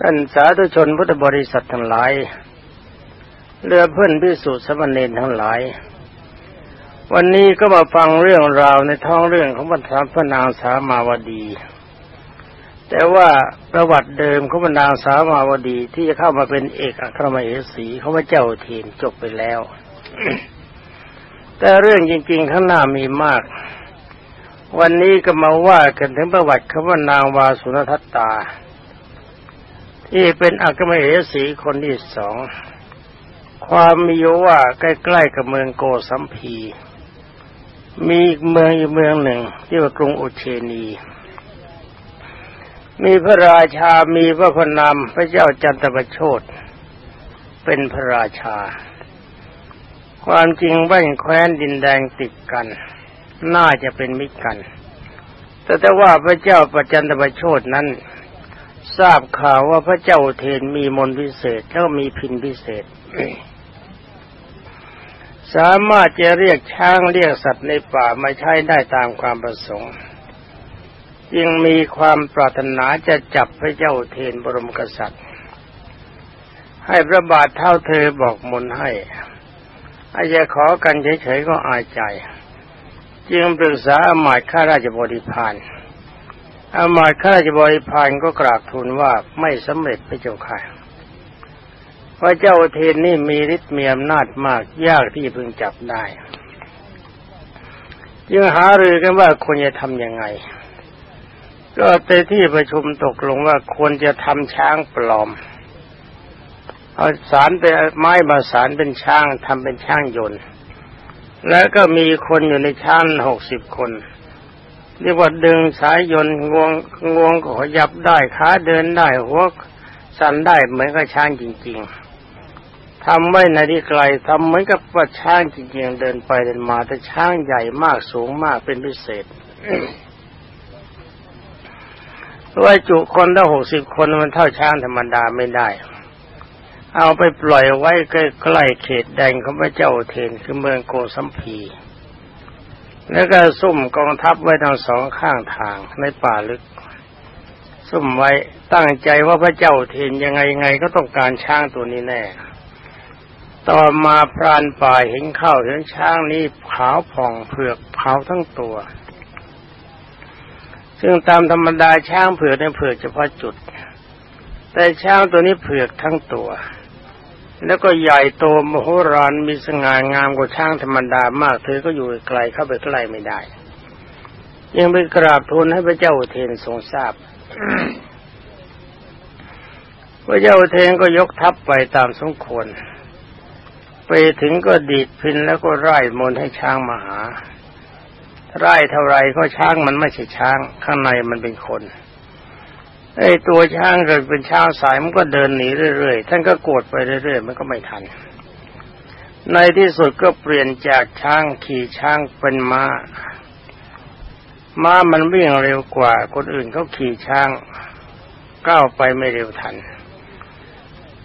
ท่านสาธุชนพุทธบริษัททั้งหลายเรือเพื่อนพิสุทธิสมณีทั้งหลาย วันนี้ก็มาฟังเรื่องราวในท้องเรื่องของบรรทาพระนางสามาวดี แต่ว่าประวัติเดิมของบรรดาสามาวดีที่จะเข้ามาเป็นเอกอัครมเหสีเขาว่าเจ้าเทียนจบไปแล้ว แต่เรื่องจริง ๆ ข้างหน้ามีมาก วันนี้ก็มาว่ากันถึงประวัติขว่านางวาสุนทัตตา ที่เป็นอัครมเหสีคนที่สอง ความมีอยู่ว่าใกล้ๆกับเมืองโกสัมพี มีเมืองอีกเมืองหนึ่งที่ว่ากรุงอุเชนี มีพระราชา มีพระพนามพระเจ้าจันทประโชดเป็นพระราชา ความจริงบ้านแคว้นดินแดงติดกัน น่าจะเป็นมิตรกัน แต่แต่ว่าพระเจ้าประจันตประโชดนั้น ทราบข่าวว่าพระเจ้าเทนมีมนพิเศษแล้วมีพินพิเศษ สามารถจะเรียกช้างเรียกสัตว์ในป่ามาใช้ได้ตามความประสงค์ จึงมีความปรารถนาจะจับพระเจ้าเทนบรมกษัตริย์ ให้พระบาทเท่าเธอบอกมนให้อาจจะขอกันเฉยๆก็อายใจ จึงปรึกษาอมาตย์ข้าราชบริพาร อามาตย์ข้าราชบริพารก็กราบทูลว่าไม่สำเร็จพระเจ้าค่ะพระเจ้าเทนนี่มีฤทธิ์มีอำนาจมากยากที่พึงจับได้จึงหารือกันว่าควรจะทำยังไง ก็ในที่ประชุมตกลงว่าควรจะทำช้างปลอม เอาสารเป็นไม้มาสารเป็นช้างทำเป็นช้างยนต์ แล้วก็มีคนอยู่ในช้างหกสิบคน เรียกว่าดึงสายยนต์งวงงวงก็ยับได้ขาเดินได้หัวสั่นได้เหมือนกับช้างจริง ๆทำไว้ในที่ไกลทำเหมือนกับว่าช้างจริง ๆ เดินไปเดินมาแต่ช้างใหญ่มากสูงมากเป็นพิเศษว่าจุคนละหกสิบคนมันเท่าช้างธรรมดาไม่ได้ เอาไปปล่อยไว้ใกล้ๆเขตแดงของพระเจ้าเทนคือเมืองโกสัมพี แล้วก็ซุ่มกองทัพไว้ทั้งสองข้างทางในป่าลึก ซุ่มไว้ตั้งใจว่าพระเจ้าเทนยังไงไงก็ต้องการช้างตัวนี้แน่ ต่อมาพรานป่าเห็นเข้าเห็นช้างนี้ขาวผ่องเผือกขาวทั้งตัว ซึ่งตามธรรมดาช้างเผือกในเผือกเฉพาะจุด แต่ช้างตัวนี้เผือกทั้งตัว แล้วก็ใหญ่โตมโหฬารมีสง่างามกว่าช้างธรรมดามาก เธอก็อยู่ไกลเข้าไปใกล้ไม่ได้ ยังไปกราบทูลให้พระเจ้าเทนทรงทราบพระเจ้าเทนก็ยกทัพไปตามสมควร ไปถึงก็ดีดพินแล้วก็ไล่มนให้ช้างมาหาไล่เท่าไรก็ช้างมันไม่ใช่ช้าง ข้างในมันเป็นคน ไอ้ตัวช้างเกิดเป็นช้างสายมันก็เดินหนีเรื่อยๆ ท่านก็โกรธไปเรื่อยๆ มันก็ไม่ทัน ในที่สุดก็เปลี่ยนจากช้างขี่ช้างเป็นมา้า ม้ามันวิ่งเร็วกว่า คนอื่นเขาขี่ช้างก้าวไปไม่เร็วทัน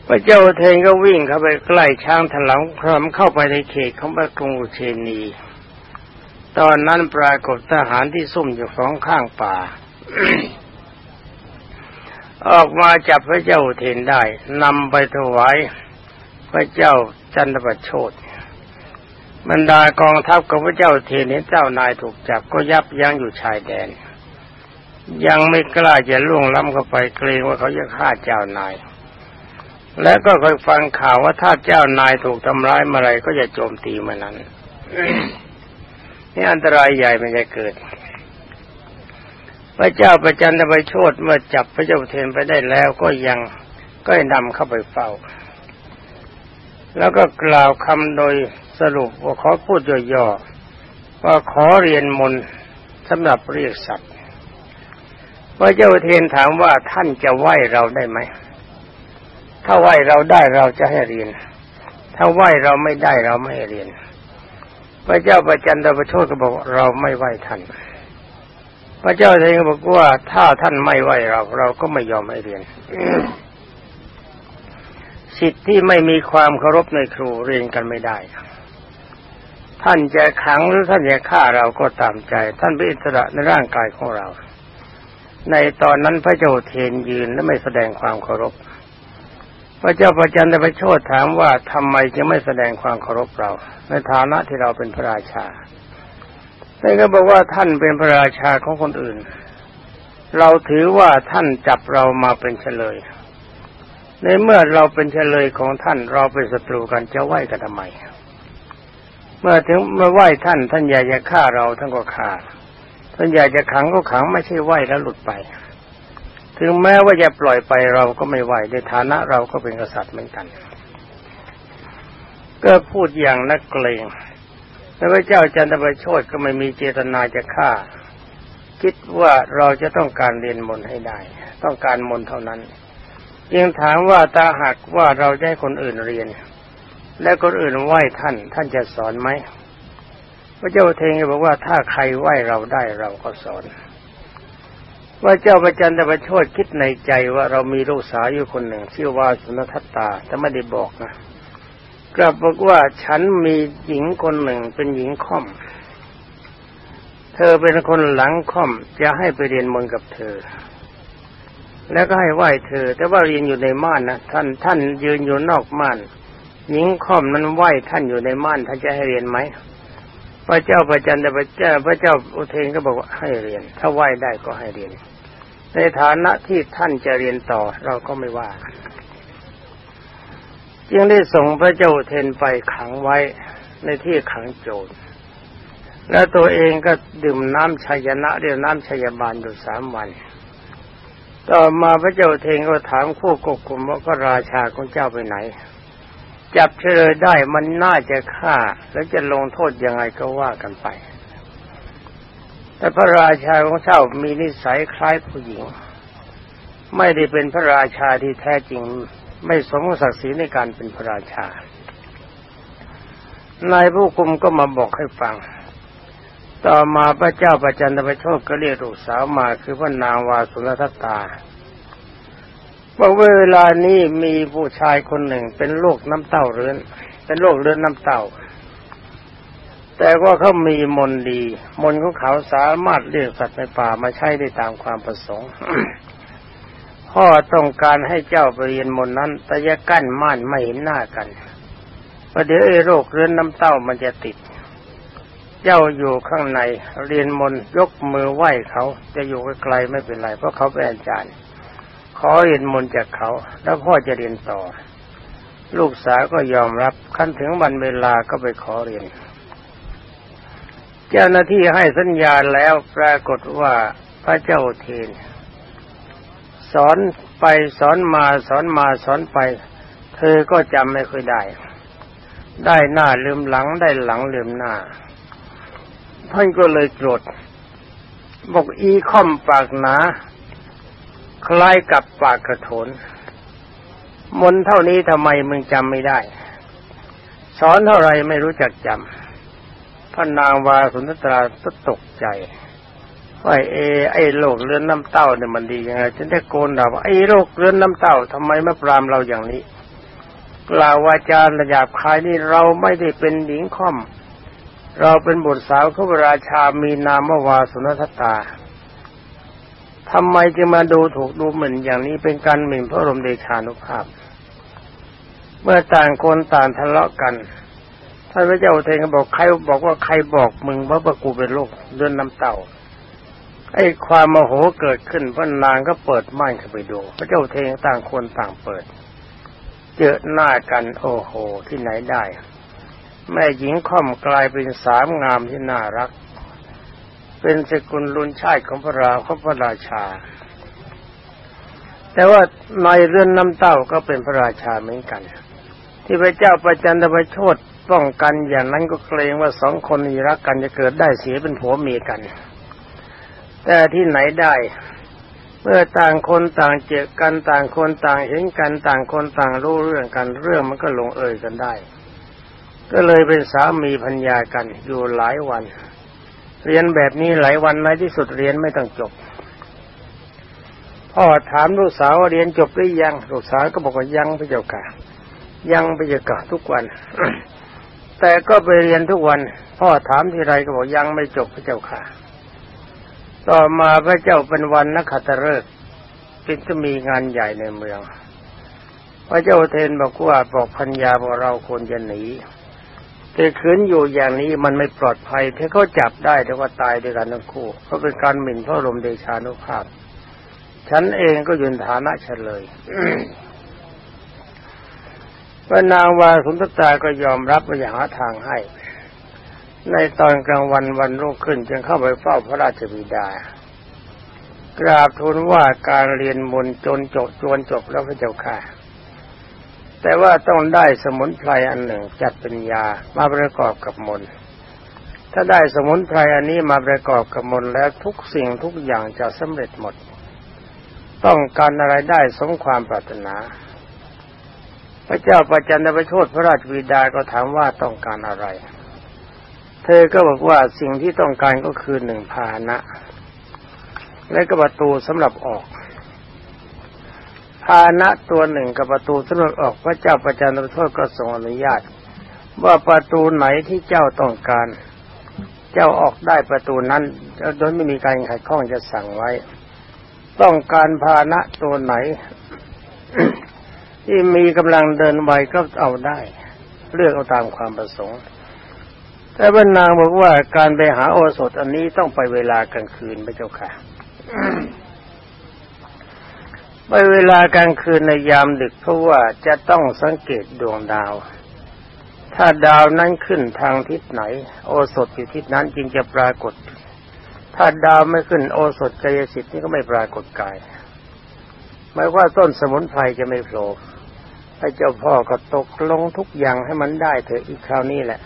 พระเจ้าเทนก็วิ่งเข้าไปใกล้ช้างถลังพร้อมเข้าไปในเขตของพระกรุงอุเชนี ตอนนั้นปรากฏทหารที่ซุ่มอยู่สองข้างป่า ออกมาจับพระเจ้าเทนได้นำไปถวายพระเจ้าจันทประโชดบรรดากองทัพของพระเจ้าเทนเห็นเจ้านายถูกจับก็ยับยั้งอยู่ชายแดน ยังไม่กล้าจะล่วงล้ำเข้าไปเกรงว่าเขาจะฆ่าเจ้านาย และก็คอยฟังข่าวว่าถ้าเจ้านายถูกทำร้ายเมื่อไรก็จะโจมตีเมื่อนั้นนี่อันตรายใหญ่มันจะเกิด พระเจ้าประจันตไปโชดเมื่อจับพระเจ้าเทนไปได้แล้วก็ยังก็นำเข้าไปเฝ้า แล้วก็กล่าวคำโดยสรุปว่าขอพูดย่อๆว่าขอเรียนมนสำหรับเรียกสัตว์พระเจ้าเทนถามว่าท่านจะไหวเราได้ไหมถ้าไหวเราได้เราจะให้เรียน ถ้าไหวเราไม่ได้เราไม่ให้เรียน พระเจ้าประจันตประโชดก็บอกเราไม่ไหวท่าน พระเจ้าเองบอกว่าถ้าท่านไม่ไหวเราเราก็ไม่ยอมให้เรียนสิทธิ์ที่ไม่มีความเคารพในครูเรียนกันไม่ได้ท่านจะขังหรือท่านจะฆ่าเราก็ตามใจ ท่านเป็นอิสระในร่างกายของเรา ในตอนนั้นพระเจ้าเทนยืนและไม่แสดงความเคารพ พระเจ้าประจันตประโชดถามว่าทำไมจึงไม่แสดงความเคารพเรา ในฐานะที่เราเป็นพระราชา ท่านก็บอกว่าท่านเป็นพระราชาของคนอื่น เราถือว่าท่านจับเรามาเป็นเฉลย ในเมื่อเราเป็นเฉลยของท่านเราเป็นศัตรูกันจะไหวกันทำไม เมื่อถึงเมื่อไหวท่านท่านอยากจะฆ่าเราท่านก็ฆ่า ท่านอยากจะขังก็ขังไม่ใช่ไหวแล้วหลุดไป ถึงแม้ว่าจะปล่อยไปเราก็ไม่ไหวในฐานะเราก็เป็นกษัตริย์เหมือนกัน ก็พูดอย่างนักเกรง แล้วพระเจ้าจันทประโชดก็ไม่มีเจตนาจะฆ่า คิดว่าเราจะต้องการเรียนมนต์ให้ได้ ต้องการมนต์เท่านั้นยังถามว่าตาหักว่าเราจะให้คนอื่นเรียน และคนอื่นไหว้ท่าน ท่านจะสอนไหมพระเจ้าเทงบอกว่าถ้าใครไหว้เราได้เราก็สอนว่าเจ้าประจันตประโชดคิดในใจว่าเรามีลูกสาวอยู่คนหนึ่ง ชื่อว่าสุนทตาแต่ไม่ได้บอกนะ กลับบอกว่าฉันมีหญิงคนหนึ่งเป็นหญิงค่อม เธอเป็นคนหลังค่อมจะให้ไปเรียนมนกับเธอ แล้วก็ให้ไหว้เธอ แต่ว่าเรียนอยู่ในม่านนะท่านท่านยืนอยู่นอกม่าน หญิงค่อมนั้นไหว้ท่านอยู่ในม่านท่านจะให้เรียนไหมพระเจ้าประจันตพระเจ้าพระเจ้าอุเทนก็บอกว่าให้เรียน ถ้าไหว้ได้ก็ให้เรียน ในฐานะที่ท่านจะเรียนต่อเราก็ไม่ว่า จึงได้ส่งพระเจ้าเทนไปขังไว้ในที่ขังโจร แล้วตัวเองก็ดื่มน้ำชัยนะเรียกน้ำชัยบาลอยู่สามวัน ต่อมาพระเจ้าเทนก็ถามคู่กบคุมว่าก็ราชาของเจ้าไปไหน จับเฉลยได้มันน่าจะฆ่า แล้วจะลงโทษยังไงก็ว่ากันไป แต่พระราชาของเจ้ามีนิสัยคล้ายผู้หญิง ไม่ได้เป็นพระราชาที่แท้จริง ไม่สมศักดิ์ศรีในการเป็นพระราชา นายผู้คุมก็มาบอกให้ฟัง ต่อมาพระเจ้าประจันตประโชคก็เรียกลูกสาวมาคือพระนางวาสุนทตาบอกว่าเวลานี้มีผู้ชายคนหนึ่งเป็นโรคน้ำเต้าเรื้อน เป็นโรคเรื้อนน้ำเต้า แต่ว่าเขามีมนดี มนของเขาสามารถเรียกสัตว์ในป่ามาใช้ได้ตามความประสงค์ พ่อต้องการให้เจ้าไปเรียนมนนั้น แต่จะกั้นม่านไม่เห็นหน้ากันประเดี๋ยวไอ้โรคเรื้อนน้ำเต้ามันจะติด เจ้าอยู่ข้างในเรียนมนยกมือไหว้เขา จะอยู่ไกลไม่เป็นไรเพราะเขาเป็นอาจารย์ ขอเรียนมนจากเขา แล้วพ่อจะเรียนต่อ ลูกสาวก็ยอมรับขั้นถึงวันเวลาก็ไปขอเรียน เจ้าหน้าที่ให้สัญญาแล้วปรากฏว่าพระเจ้าเทน สอนไปสอนมาสอนมาสอนไป เธอก็จำไม่ค่อยได้ ได้หน้าลืมหลังได้หลังลืมหน้า ท่านก็เลยโกรธบอกอีค่อมปากหนา คล้ายกับปากกระโถนมนเท่านี้ทำไมมึงจำไม่ได้ สอนเท่าไรไม่รู้จักจำพระนางวาสุนทราตกใจ ว่าเอไอ้โรคเลือนน้ำเต้าเนี่ยมันดียังไงฉันได้โกนด่าว่าไอ้โรคเลือนน้ำเต้าทำไมมาปรามเราอย่างนี้ กล่าววาจาระยาบคายนี่เราไม่ได้เป็นหญิงค่อม เราเป็นบุตรสาวขบราชามีนามวาสุนทตาทำไมจึงมาดูถูกดูหมิ่นอย่างนี้เป็นการหมิ่นพระรมเดชานุภาพ เมื่อต่างคนต่างทะเลาะกันท่านพระเจ้าเทงบอกใครบอกว่าใครบอกมึงว่าประกูเป็นโรคเลือนน้ำเต้า ไอ้ความโมโหเกิดขึ้นพระนางก็เปิดม่านเข้าไปดู พระเจ้าเทงต่างคนต่างเปิด เจอหน้ากันโอ้โหที่ไหนได้ แม่หญิงค่อมกลายเป็นสามงามที่น่ารัก เป็นสกุลลุนชาติของพระราของพระราชา แต่ว่าในเรือนน้ำเต้าก็เป็นพระราชาเหมือนกัน ที่พระเจ้าประจันตประโชดป้องกันอย่างนั้นก็เกรงว่าสองคนนี้รักกันจะเกิดได้เสียเป็นผัวเมียกัน แต่ที่ไหนได้ เมื่อต่างคนต่างเจอกันต่างคนต่างเห็นกันต่างคนต่างรู้เรื่องกันเรื่องมันก็ลงเอยกันได้ ก็เลยเป็นสามีพัญญากันอยู่หลายวัน เรียนแบบนี้หลายวันในที่สุดเรียนไม่ต้องจบพ่อถามลูกสาวเรียนจบหรือยังลูกสาวก็บอกว่ายังพระเจ้าค่ะยังพระเจ้าค่ะทุกวัน แต่ก็ไปเรียนทุกวัน พ่อถามทีไรก็บอกยังไม่จบพระเจ้าค่ะ ต่อมาพระเจ้าเป็นวันนักขัตฤกษ์จึงจะมีงานใหญ่ในเมือง พระเจ้าเทนบอกว่าบอกพัญญาบอกเราควรจะหนีแต่ขืนอยู่อย่างนี้มันไม่ปลอดภัยถ้าเขาจับได้แต่ว่าตายด้วยกันทั้งคู่เพราเป็นการหมิ่นพระลมเดชานุภาพ ฉันเองก็ยืนฐานะเฉลยพระนางวาสุนทตาก็ยอมรับว่าอย่างหาทางให้ ในตอนกลางวันวันรุ่งขึ้น จึงเข้าไปเฝ้าพระราชบิดา กราบทูลว่าการเรียนมนจนจบจวนจบแล้วพระเจ้าค่ะ แต่ว่าต้องได้สมุนไพรอันหนึ่งจัดเป็นยามาประกอบกับมนถ้าได้สมุนไพรอันนี้มาประกอบกับมนแล้วทุกสิ่งทุกอย่างจะสำเร็จหมด ต้องการอะไรได้สมความปรารถนา พระเจ้าประจันตประโชดพระราชบิดาก็ถามว่าต้องการอะไร เธอก็บอกว่าสิ่งที่ต้องการก็คือหนึ่งพานะ และก็ประตูสำหรับออก พานะตัวหนึ่งกับประตูสำหรับออกพระเจ้าประจันตโชดก็ทรงอนุญาต ว่าประตูไหนที่เจ้าต้องการ เจ้าออกได้ประตูนั้นโดยไม่มีการขัดข้องจะสั่งไว้ ต้องการพานะตัวไหน ที่มีกำลังเดินไวก็เอาได้ เลือกเอาตามความประสงค์ แต่บรรนางบอกว่าการไปหาโอสถอันนี้ต้องไปเวลากลางคืนพระเจ้าค่ะไปเวลากลางคืนในยามดึกเพราะว่าจะต้องสังเกตดวงดาว ถ้าดาวนั้นขึ้นทางทิศไหน โอสถอยู่ทิศนั้นจึงจะปรากฏ ถ้าดาวไม่ขึ้นโอสถกายสิทธิ์นี่ก็ไม่ปรากฏกายหมายว่าต้นสมุนไพรจะไม่โผล่พระเจ้าพ่อก็ตกลงทุกอย่างให้มันได้เถอะอีกคราวนี้แหละ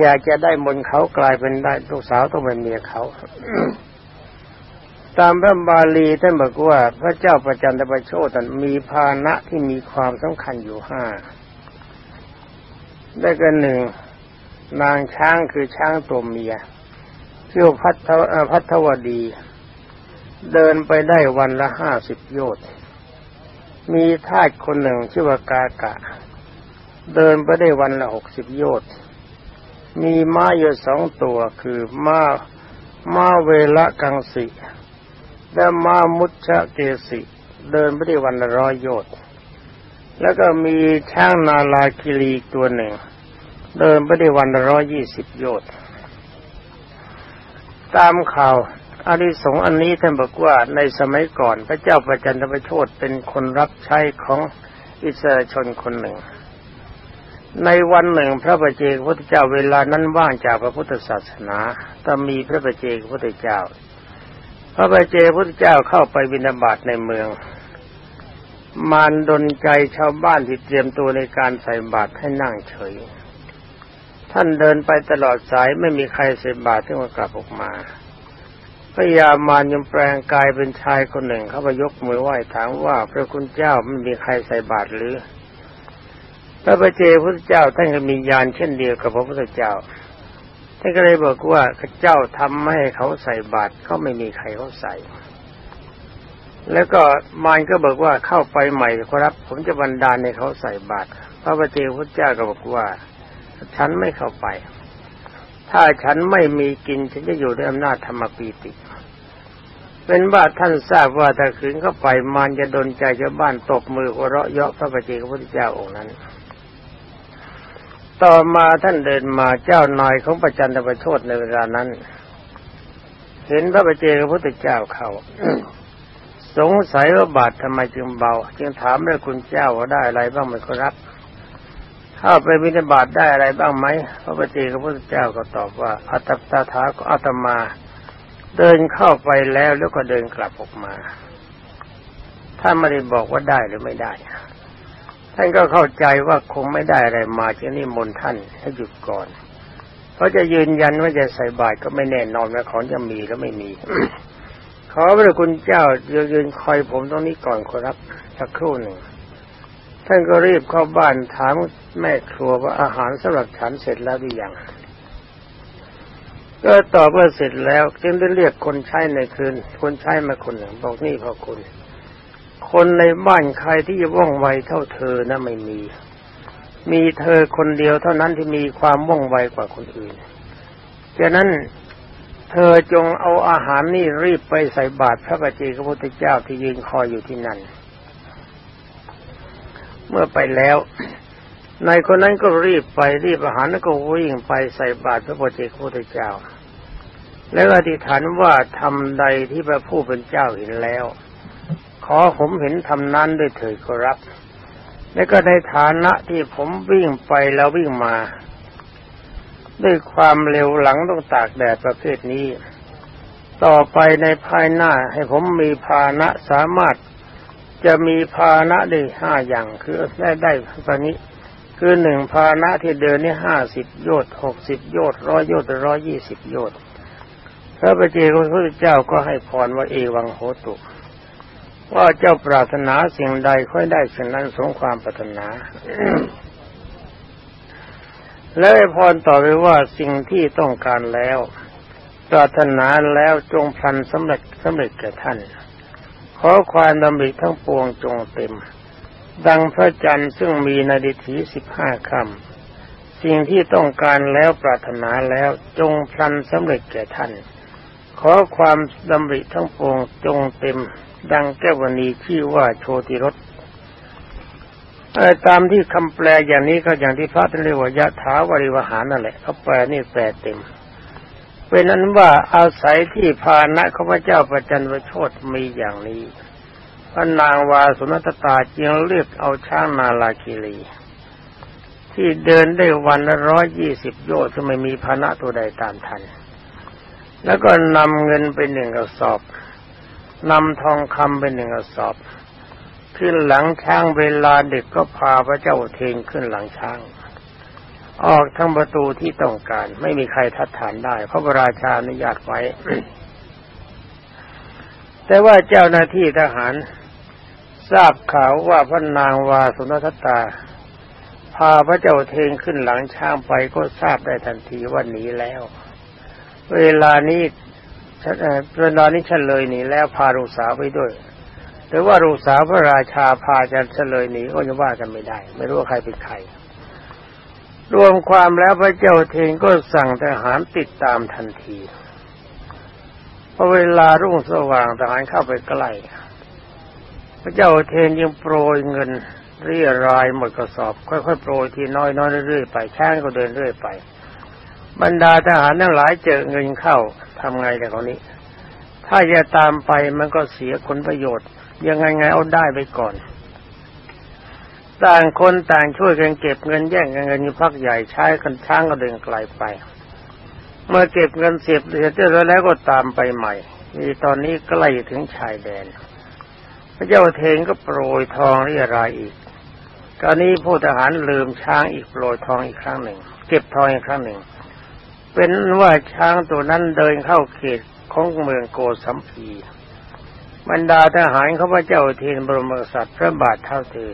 อยากจะได้มนเขากลายเป็นได้ลูกสาวต้องเป็นเมียเขา ตามพระบาลีท่านบอกว่าพระเจ้าประจันตประโชตันมีภาณะที่มีความสำคัญอยู่ห้าได้กันหนึ่งนางช้างคือช้างตัวเมียชื่อพัทพัทวดี เดินไปได้วันละห้าสิบโยชน์มีทาสคนหนึ่งชื่อว่ากากะ เดินไปได้วันละหกสิบโยชน์ มีม้าอยู่สองตัวคือม้าม้าเวละกังสิและม้ามุชะเกสิ เดินไปได้วันละร้อยโยชน์แล้วก็มีช้างนาลาคิรีตัวหนึ่ง เดินไปได้วันละร้อยยี่สิบโยชน์ตามข่าวอาริสงอันนี้ท่านบอกว่าในสมัยก่อนพระเจ้าประจันตประโชดเป็นคนรับใช้ของอิสระชนคนหนึ่ง ในวันหนึ่งพระประเจกพุทธเจ้าเวลานั้นว่างจากพระพุทธศาสนาแต่มีพระประเจกพุทธเจ้า พระประเจกพุทธเจ้าเข้าไปบินาบาตในเมือง มารดนใจชาวบ้านที่เตรียมตัวในการใส่บาตรให้นั่งเฉย ท่านเดินไปตลอดสายไม่มีใครใส่บาตรที่มากลับออกมาพระยามารยังแปลงกายเป็นชายคนหนึ่ง เขาไปยกมือไหว้ถามว่าพระคุณเจ้าไม่มีใครใส่บาตรหรือ พระประเจพระเจ้าท่านก็มีญาณเช่นเดียวกับพระพุทธเจ้าท่านก็เลยบอกว่าเจ้าทำให้เขาใส่บาตรเขาไม่มีใครเขาใส่ แล้วก็มารก็บอกว่าเข้าไปใหม่ครับ ผมจะบันดาลให้เขาใส่บาตรพระประเจพระเจ้าก็บอกว่า ฉันไม่เข้าไป ถ้าฉันไม่มีกินฉันจะอยู่ด้วยอำนาจธรรมปีติเป็นว่าท่านทราบว่าถ้าขืนเข้าไปมันจะดนใจชาวบ้านตบมือหัวเราะเยาะพระปฏิเจกพุทธเจ้าองค์นั้น ต่อมาท่านเดินมาเจ้านายของประจันตประโชดในเวลานั้น เห็นพระปฏิเจกพระพุทธเจ้าเขาสงสัยว่าบาดทำไมจึงเบา จึงถามด้วยคุณเจ้าว่าได้อะไรบ้างไหมครับถ้าไปบิณฑบาตได้อะไรบ้างไหมพระปฏิเจกพุทธเจ้าก็ตอบว่าอัตตาถาก็อัตมา เดินเข้าไปแล้วแล้วก็เดินกลับออกมาท่านไม่ได้บอกว่าได้หรือไม่ได้ ท่านก็เข้าใจว่าคงไม่ได้อะไรมาจึงนี่มนท่านให้หยุดก่อน เพราะจะยืนยันว่าจะใส่บาตรก็ไม่แน่นอนว่าของจะมีหรือไม่มี ขอพระคุณเจ้ายืนคอยผมตรงนี้ก่อนครับสักครู่หนึ่งท่านก็รีบเข้าบ้านถามแม่ครัวว่าอาหารสำหรับฉันเสร็จแล้วหรือยังก็ตอบว่าเสร็จแล้วจึงได้เรียกคนใช้ในคืน คนใช้มาคนหนึ่งบอกนี่พ่อคุณ คนในบ้านใครที่จะว่องไวเท่าเธอนะไม่มี มีเธอคนเดียวเท่านั้นที่มีความว่องไวกว่าคนอื่นฉะนั้นเธอจงเอาอาหารนี่รีบไปใส่บาตรพระบัจจกพระพุทธเจ้าที่ยืนคอยอยู่ที่นั่น เมื่อไปแล้วนายคนนั้นก็รีบไปรีบอาหารแล้วก็วิ่งไปใส่บาตรพระบัจจกพระพุทธเจ้า แล้วอธิษฐานว่าทำใดที่พระผู้เป็นเจ้าเห็นแล้ว ขอผมเห็นทำนั้นด้วยเถิดขอรับ แล้วก็ในฐานะที่ผมวิ่งไปแล้ววิ่งมา ด้วยความเร็วหลังต้องตากแดดประเภทนี้ ต่อไปในภายหน้าให้ผมมีภาณะสามารถจะมีภาณะได้ห้าอย่างคือได้ได้ตอนนี้ คือหนึ่งภาณะที่เดินนี่ห้าสิบโยชน์หกสิบโยชน์ร้อยโยชน์ร้อยยี่สิบโยชน์พระปเจกพระพุทธเจ้าก็ให้พรว่าเอวังโหตุ ว่าเจ้าปรารถนาสิ่งใดค่อยได้สิ่งนั้นสมความปรารถนา แล้วไอพรต่อไปว่าสิ่งที่ต้องการแล้ว ปรารถนาแล้วจงพันสำเร็จสำเร็จแก่ท่าน ขอความดำริทั้งปวงจงเต็ม ดังพระจันทร์ซึ่งมีนาดิถีสิบห้าคำสิ่งที่ต้องการแล้วปรารถนาแล้วจงพลันสำเร็จแก่ท่าน ขอความดำริทั้งปวงจงเต็ม ดังแก้วณีชื่อว่าโชติรสตามที่คำแปลอย่างนี้ก็อย่างที่พระท่านเรียกว่ายะถาวริวหารนั่นแหละเขาแปลนี่แปลเต็ม เป็นนั้นว่าอาศัยที่พาณะข้าพเจ้าประจันวโชดมีอย่างนี้พระนางวาสุนัตตาจึงเลือกเอาช้างนาลาคิรี ที่เดินได้วันละร้อยยี่สิบโยชน์จะไม่มีพาณะตัวใดตามทัน แล้วก็นำเงินไปหนึ่งกระสอบ นำทองคำไปหนึ่งกระสอบ ขึ้นหลังช้างเวลาเด็กก็พาพระเจ้าเทงขึ้นหลังช้าง ออกทั้งประตูที่ต้องการ ไม่มีใครทัดทานได้ เพราะพระราชาอนุญาตไว้ แต่ว่าเจ้าหน้าที่ทหาร ทราบข่าวว่าพระนางวาสุนทตา พาพระเจ้าเทงขึ้นหลังช้างไปก็ทราบได้ทันทีว่าหนีแล้ว เวลานี้ เวลานี้ฉันเลยหนีแล้วพาลูกสาวไปด้วย หรือว่าลูกสาวพระราชาพาจะเฉลยหนีก็จะว่ากันไม่ได้ ไม่รู้ว่าใครเป็นใคร รวมความแล้วพระเจ้าเทงก็สั่งทหารติดตามทันทีพอเวลารุ่งสว่างทหารเข้าไปใกล้พระเจ้าเทนยังโปรยเงินเรียรายหมดกระสอบ ค่อยๆโปรยทีน้อยๆเรื่อยๆไปช้างก็เดินเรื่อยไป บรรดาทหารทั้งหลายเจอเงินเข้าทำไงแต่คนนี้ ถ้าจะตามไปมันก็เสียผลประโยชน์ ยังไงไงเอาได้ไปก่อน ต่างคนต่างช่วยกันเก็บเงินแย่งกันเงินอยู่พักใหญ่ใช้กันช้างก็เดินไกลไป เมื่อเก็บเงินเสียบเสร็จแล้วก็ตามไปใหม่มีตอนนี้ใกล้ถึงชายแดน พระเจ้าเทงก็โปรยทองเรียรายอีกตอนนี้ผู้ทหารลืมช้างอีกโปรยทองอีกครั้งหนึ่ง เก็บทองอีกครั้งหนึ่ง เป็นว่าช้างตัวนั้นเดินเข้าเขตของเมืองโกสัมพีบรรดาทหารข้าพเจ้าเทนบรมกษัตริย์พระบาทเท่าเธอ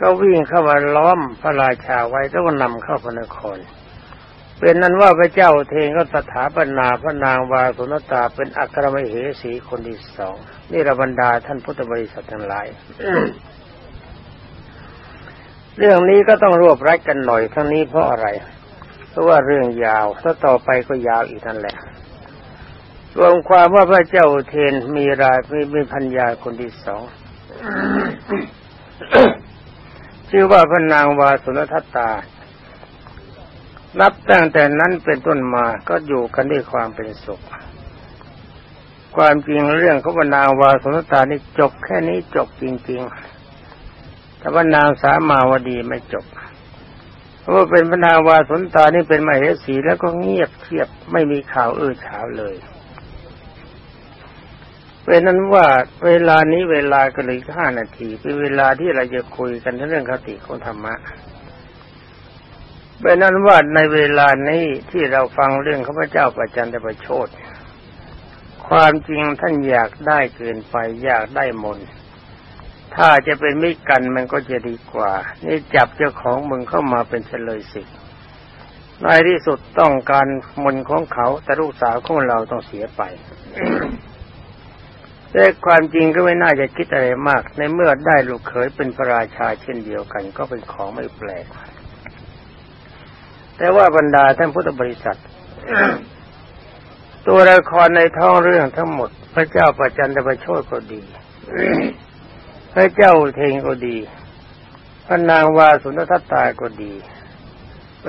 ก็วิ่งเข้ามาล้อมพระราชาไว้แล้วก็นำเข้าพระนคร เป็นนั้นว่าพระเจ้าเทนก็สถาปนาพระนางวาสุนตาเป็นอัครมเหสีคนที่สองนี่ระบรรดาท่านพุทธบริษัททั้งหลายเรื่องนี้ก็ต้องรวบรัดกันหน่อยทั้งนี้เพราะอะไร เพราะว่าเรื่องยาว ถ้าต่อไปก็ยาวอีกนั่นแหละ รวมความว่าพระเจ้าเทนมีรายมีมีพัญญาคนที่สองชื่อว่าพระนางวาสุนทัตตา นับตั้งแต่นั้นเป็นต้นมาก็อยู่กันด้วยความเป็นสุข ความจริงเรื่องของพระนางวาสุนทัตตานี่จบแค่นี้จบจริง ๆ แต่พระนางสามาวดีไม่จบ ว่าเป็นพระนาวาสนตานี่เป็นมเหสีแล้วก็เงียบเทียบไม่มีข่าวอื้อฉาวเลยเป็นนั้นว่าเวลานี้เวลาก็เลยห้านาทีเป็นเวลาที่เราจะคุยกันเรื่องคติของธรรมะเป็นนั้นว่าในเวลานี้ที่เราฟังเรื่องข้าพเจ้าประจันตประโชดความจริงท่านอยากได้เกินไปอยากได้มน ถ้าจะเป็นมิกันมันก็จะดีกว่า นี่จับเจ้าของมึงเข้ามาเป็นเฉลยสิในที่สุดต้องการมนของเขา แต่ลูกสาวของเราต้องเสียไปแต่ความจริงก็ไม่น่าจะคิดอะไรมาก ในเมื่อได้ลูกเขยเป็นพระราชาเช่นเดียวกัน ก็เป็นของไม่แปลก แต่ว่าบรรดาท่านพุทธบริษัท ตัวละครในท้องเรื่องทั้งหมด พระเจ้าประจันตประโชดก็ดี ระเจ้าเทงก็ดี พระนางวาสุนทรตาก็ดี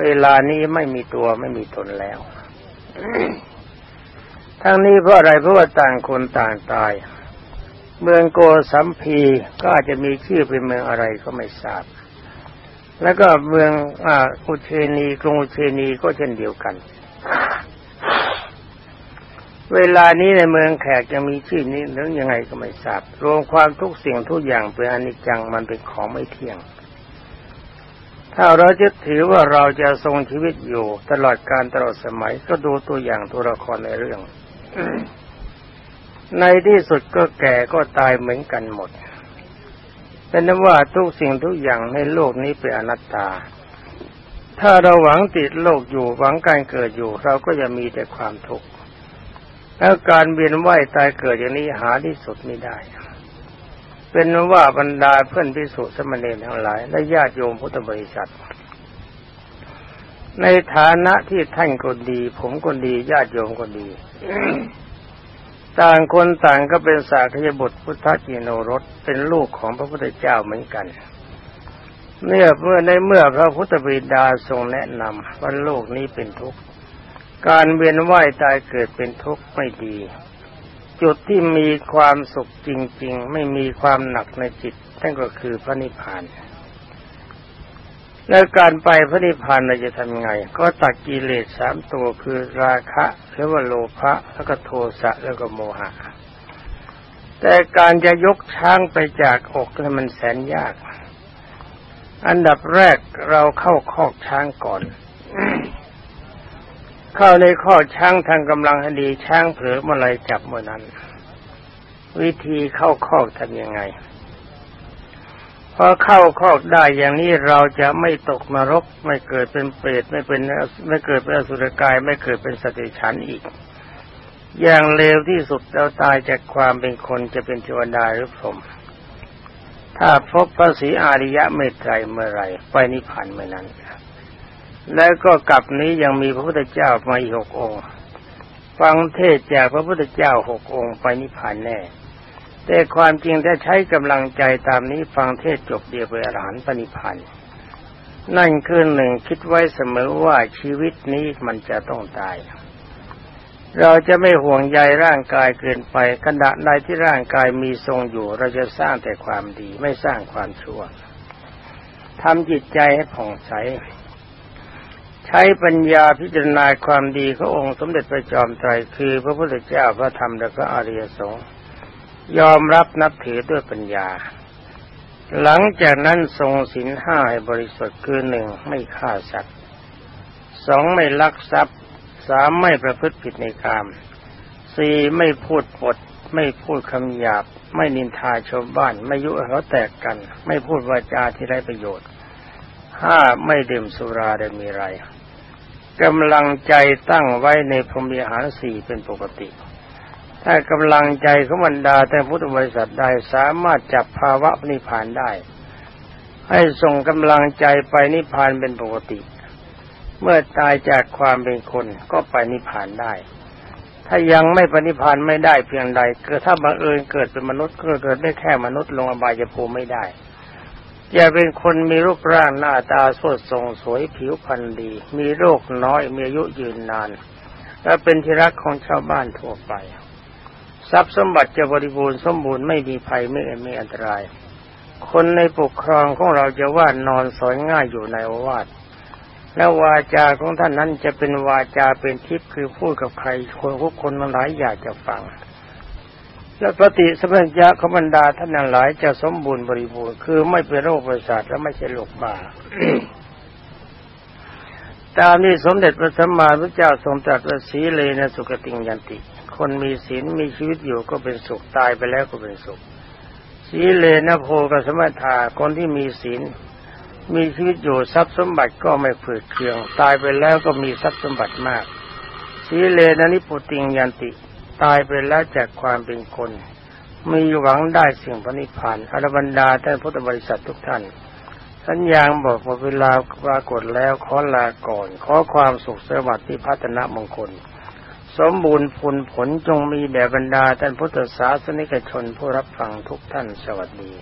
เวลานี้ไม่มีตัวไม่มีตนแล้ว ทั้งนี้เพราะอะไรเพราะว่าต่างคนต่างตาย เมืองโกสัมพีก็อาจจะมีชื่อเป็นเมืองอะไรก็ไม่ทราบ แล้วก็เมืองอุเชนีกรุงอุเชนีก็เช่นเดียวกัน เวลานี้ในเมืองแขกจะมีชื่อนี้หรือยังไงก็ไม่ทราบ รวมความทุกสิ่งทุกอย่างเป็นอนิจจังมันเป็นของไม่เที่ยง ถ้าเราจะถือว่าเราจะทรงชีวิตอยู่ ตลอดการตลอดสมัยก็ดูตัวอย่างตัวละครในเรื่อง ในที่สุดก็แก่ก็ตายเหมือนกันหมดเป็นนั้นว่าทุกสิ่งทุกอย่างในโลกนี้เป็นอนัตตา ถ้าเราหวังติดโลกอยู่หวังการเกิดอยู่ เราก็จะมีแต่ความทุกข์ แล้วการเวียนว่ายตายเกิดอย่างนี้หาที่สุดไม่ได้ เป็นว่าบรรดาเพื่อนพิสุสมณีทั้งหลาย และญาติโยมพุทธบริษัท ในฐานะที่ท่านก็ดี ผมก็ดีญาติโยมก็ดี ต่างคนต่างก็เป็นสาคยบุตรพุทธจิโนรสเป็นลูกของพระพุทธเจ้าเหมือนกันเมื่อเมื่อในเมื่อพระพุทธบิดาทรงแนะนำว่าโลกนี้เป็นทุกข์ การเวียนว่ายตายเกิดเป็นทุกข์ไม่ดี จุดที่มีความสุขจริง ๆ ไม่มีความหนักในจิตนั่นก็คือพระนิพพานแล้วการไปพระนิพพานเราจะทำไง ก็ตัดกิเลสสามตัวคือราคะหรือว่าโลภะแล้วก็โทสะแล้วก็โมหะ แต่การจะยกช้างไปจากอกนั้นมันแสนยาก อันดับแรกเราเข้าคอกช้างก่อน เข้าในข้อช้างทางกำลังให้ดีช้างเผลอเมื่อไรจับเมื่อนั้น วิธีเข้าคอกทำยังไงพอเข้าคอกได้อย่างนี้เราจะไม่ตกนรก ไม่เกิดเป็นเปรตไม่เป็นไม่เกิดเป็นอสุรกาย ไม่เกิดเป็นสติฉันอีก อย่างเลวที่สุดเราตายจากความเป็นคนจะเป็นเทวดาหรือพรหมถ้าพบพระศรีอาริยะเมตไตรเมื่อไรไปนิพพานเมื่อนั้น แล้วก็กลับนี้ยังมีพระพุทธเจ้ามาอีกหกองค์ฟังเทศจากพระพุทธเจ้าหกองค์ไปนิพพานแน่ แต่ความจริงถ้าใช้กำลังใจตามนี้ฟังเทศจบเดียวไปอรหันต์ปณิพันธ์นั่นคือหนึ่งคิดไว้เสมอว่าชีวิตนี้มันจะต้องตาย เราจะไม่ห่วงใยร่างกายเกินไปขณะใดที่ร่างกายมีทรงอยู่ เราจะสร้างแต่ความดีไม่สร้างความชั่วทำจิตใจให้ผ่องใส ใช้ปัญญาพิจารณาความดีขององค์สมเด็จพระจอมไตรคือ พระพุทธเจ้าพระธรรมและพระอริยสงฆ์ยอมรับนับถือด้วยปัญญา หลังจากนั้นทรงศีลห้าให้บริสุทธิ์คือหนึ่งไม่ฆ่าสัตว์สองไม่ลักทรัพย์สามไม่ประพฤติผิดในกามสี่ไม่พูดปด ไม่พูดคำหยาบ ไม่นินทาชาวบ้าน ไม่ยุเขาแตกกัน ไม่พูดวาจาที่ไร้ประโยชน์ ห้าไม่ดื่มสุราได้มีไรกำลังใจตั้งไว้ในพรหมีหารสี่เป็นปกติ ถ้ากำลังใจของบรรดาแต่พุทธบริษัทใดสามารถจับภาวะนิพพานได้ ให้ส่งกำลังใจไปนิพพานเป็นปกติ เมื่อตายจากความเป็นคนก็ไปนิพพานได้ ถ้ายังไม่ปณิพานไม่ได้เพียงใดเกิดถ้าบังเอิญเกิดเป็นมนุษย์ก็เกิดได้แค่มนุษย์ลงอบายภูมิไม่ได้ อย่าเป็นคนมีรูปร่างหน้าตาสดทรงสวยผิวพรรณดี มีโรคน้อยมีอายุยืนนาน และเป็นที่รักของชาวบ้านทั่วไป ทรัพย์สมบัติจะบริบูรณ์สมบูรณ์ไม่มีภัยไม่ไม่อันตราย คนในปกครองของเราจะว่านอนสอนง่ายอยู่ในอวาทและวาจาของท่านนั้นจะเป็นวาจาเป็นทิพย์คือพูดกับใครคนทุกคนมันหลายอยากจะฟัง และปฏิสัมพัญญะขบรรดาท่านหลายจะสมบูรณ์บริบูรณ์คือไม่เป็นโรคประสาทและไม่ใช่โรคบ้าตามนี้สมเด็จพระสัมมาสัมพุทธเจ้าทรงตรัสว่าสีเลนะสุขติงยันติ คนมีศีลมีชีวิตอยู่ก็เป็นสุขตายไปแล้วก็เป็นสุข สีเลนะโพกสมัทาคนที่มีศีลมีชีวิตอยู่ทรัพย์สมบัติก็ไม่ฝืดเคือง ตายไปแล้วก็มีทรัพย์สมบัติมาก สีเลนะนิพุติงยันติ ตายไปแล้วจากความเป็นคน มีหวังได้สิ่งพระนิพพานอรบันดาท่านพุทธบริษัททุกท่าน สัญญาณบอกว่าเวลาปรากฏแล้วขอลาก่อน ขอความสุขสวัสดิ์ที่พัฒนามงคลสสมบูรณ์ผลผลจงมีแด่บรรดาท่านพุทธศาสนิกชนผู้รับฟังทุกท่านสวัสดี